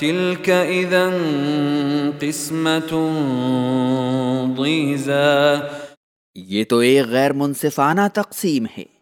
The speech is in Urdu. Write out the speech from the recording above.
تلك اذا قسمة ضيزى. یہ تو ایک غیر منصفانہ تقسیم ہے۔